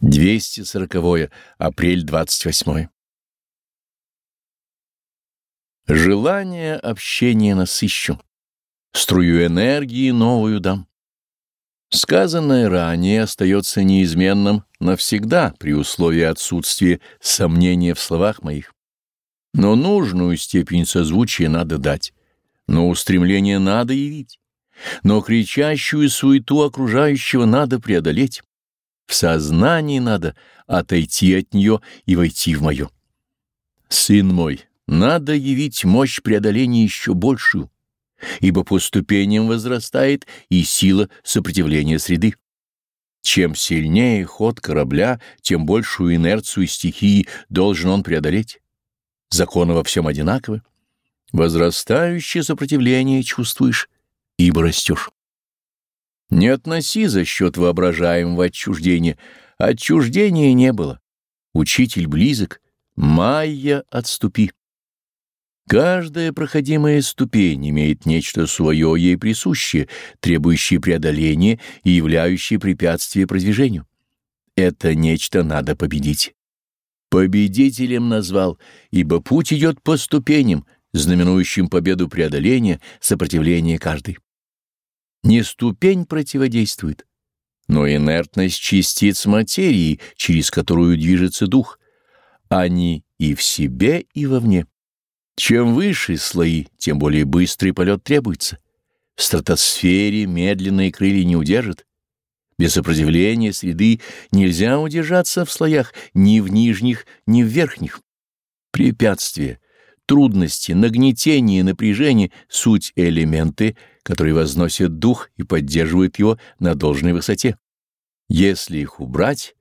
240 апрель 28 Желание общения насыщу, струю энергии новую дам. Сказанное ранее остается неизменным навсегда при условии отсутствия сомнения в словах моих. Но нужную степень созвучия надо дать, но устремление надо явить, но кричащую суету окружающего надо преодолеть. В сознании надо отойти от нее и войти в мое. Сын мой, надо явить мощь преодоления еще большую, ибо по ступеням возрастает и сила сопротивления среды. Чем сильнее ход корабля, тем большую инерцию стихии должен он преодолеть. Законы во всем одинаковы. Возрастающее сопротивление чувствуешь, ибо растешь. Не относи за счет воображаемого отчуждения. Отчуждения не было. Учитель близок. Майя, отступи. Каждая проходимая ступень имеет нечто свое ей присущее, требующее преодоления и являющее препятствие продвижению. Это нечто надо победить. Победителем назвал, ибо путь идет по ступеням, знаменующим победу преодоления, сопротивления каждой. Не ступень противодействует, но инертность частиц материи, через которую движется дух. Они и в себе, и вовне. Чем выше слои, тем более быстрый полет требуется. В стратосфере медленные крылья не удержат. Без сопротивления среды нельзя удержаться в слоях ни в нижних, ни в верхних. Препятствия, трудности, нагнетение, напряжение — суть элементы — которые возносят дух и поддерживают его на должной высоте. Если их убрать,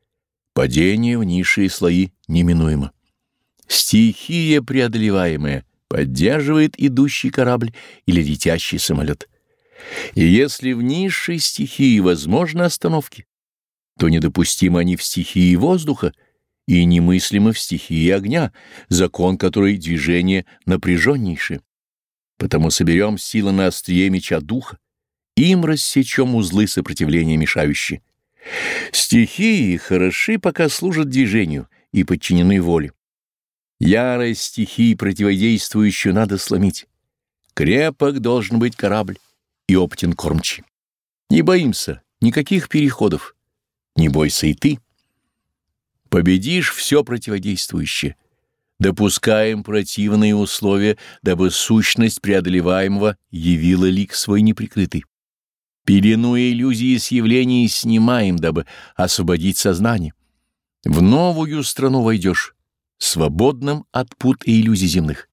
падение в низшие слои неминуемо. Стихия преодолеваемая поддерживает идущий корабль или летящий самолет. И если в низшей стихии возможны остановки, то недопустимы они в стихии воздуха и немыслимы в стихии огня, закон которой движение напряженнейшее. Потому соберем силы на острие меча духа, им рассечем узлы сопротивления мешающие. Стихии хороши, пока служат движению и подчинены воле. Ярость стихии противодействующую надо сломить. Крепок должен быть корабль и опытен кормчий. Не боимся никаких переходов. Не бойся и ты. Победишь все противодействующее — допускаем противные условия, дабы сущность преодолеваемого явила лик свой неприкрытый. Пелену иллюзии с явлений снимаем, дабы освободить сознание. В новую страну войдешь, свободным от пут и иллюзий земных.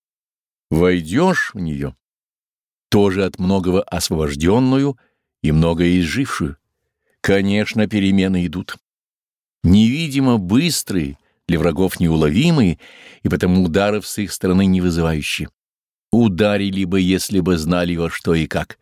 Войдешь в нее, тоже от многого освобожденную и многое изжившую. Конечно, перемены идут. Невидимо быстрые, для врагов неуловимые и потому ударов с их стороны не вызывающие. Ударили бы, если бы знали во что и как.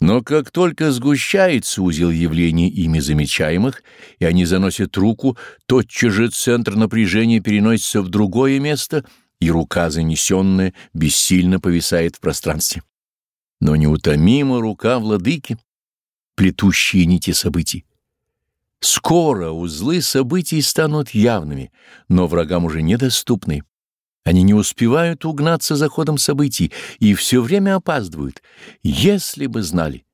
Но как только сгущается узел явлений ими замечаемых, и они заносят руку, тотчас же центр напряжения переносится в другое место, и рука, занесенная, бессильно повисает в пространстве. Но неутомима рука владыки, плетущие нити событий. Скоро узлы событий станут явными, но врагам уже недоступны. Они не успевают угнаться за ходом событий и все время опаздывают, если бы знали.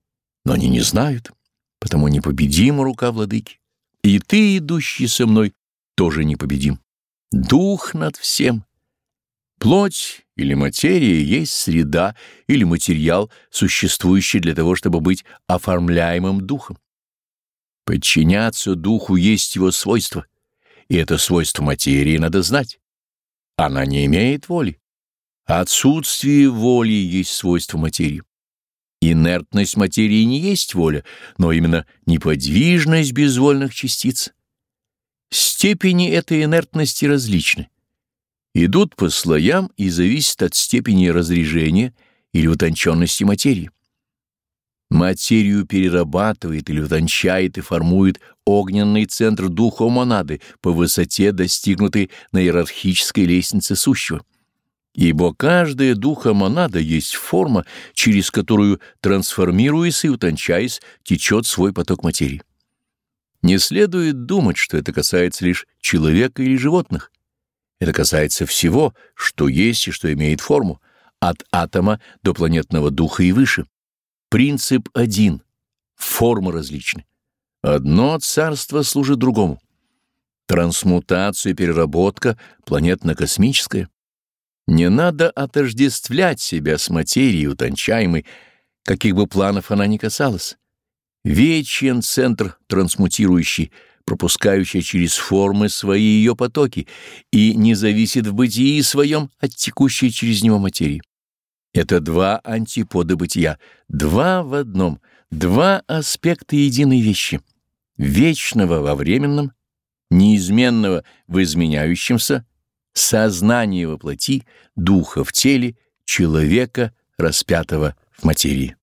Но они не знают, потому непобедима рука владыки. И ты, идущий со мной, тоже непобедим. Дух над всем. Плоть или материя есть среда или материал, существующий для того, чтобы быть оформляемым духом. Подчиняться духу есть его свойство, и это свойство материи надо знать. Она не имеет воли. Отсутствие воли есть свойство материи. Инертность материи не есть воля, но именно неподвижность безвольных частиц. Степени этой инертности различны. Идут по слоям и зависят от степени разрежения или утонченности материи. Материю перерабатывает или утончает и формует огненный центр духа монады по высоте, достигнутой на иерархической лестнице сущего. Ибо каждая духа монада есть форма, через которую, трансформируясь и утончаясь, течет свой поток материи. Не следует думать, что это касается лишь человека или животных. Это касается всего, что есть и что имеет форму, от атома до планетного духа и выше. Принцип один, формы различны. Одно царство служит другому. Трансмутация и переработка планетно-космическая. Не надо отождествлять себя с материей утончаемой, каких бы планов она ни касалась. Вечен центр трансмутирующий, пропускающий через формы свои ее потоки и не зависит в бытии своем от текущей через него материи. Это два антипода бытия, два в одном, два аспекта единой вещи, вечного во временном, неизменного в изменяющемся, сознания во плоти, духа в теле, человека, распятого в материи.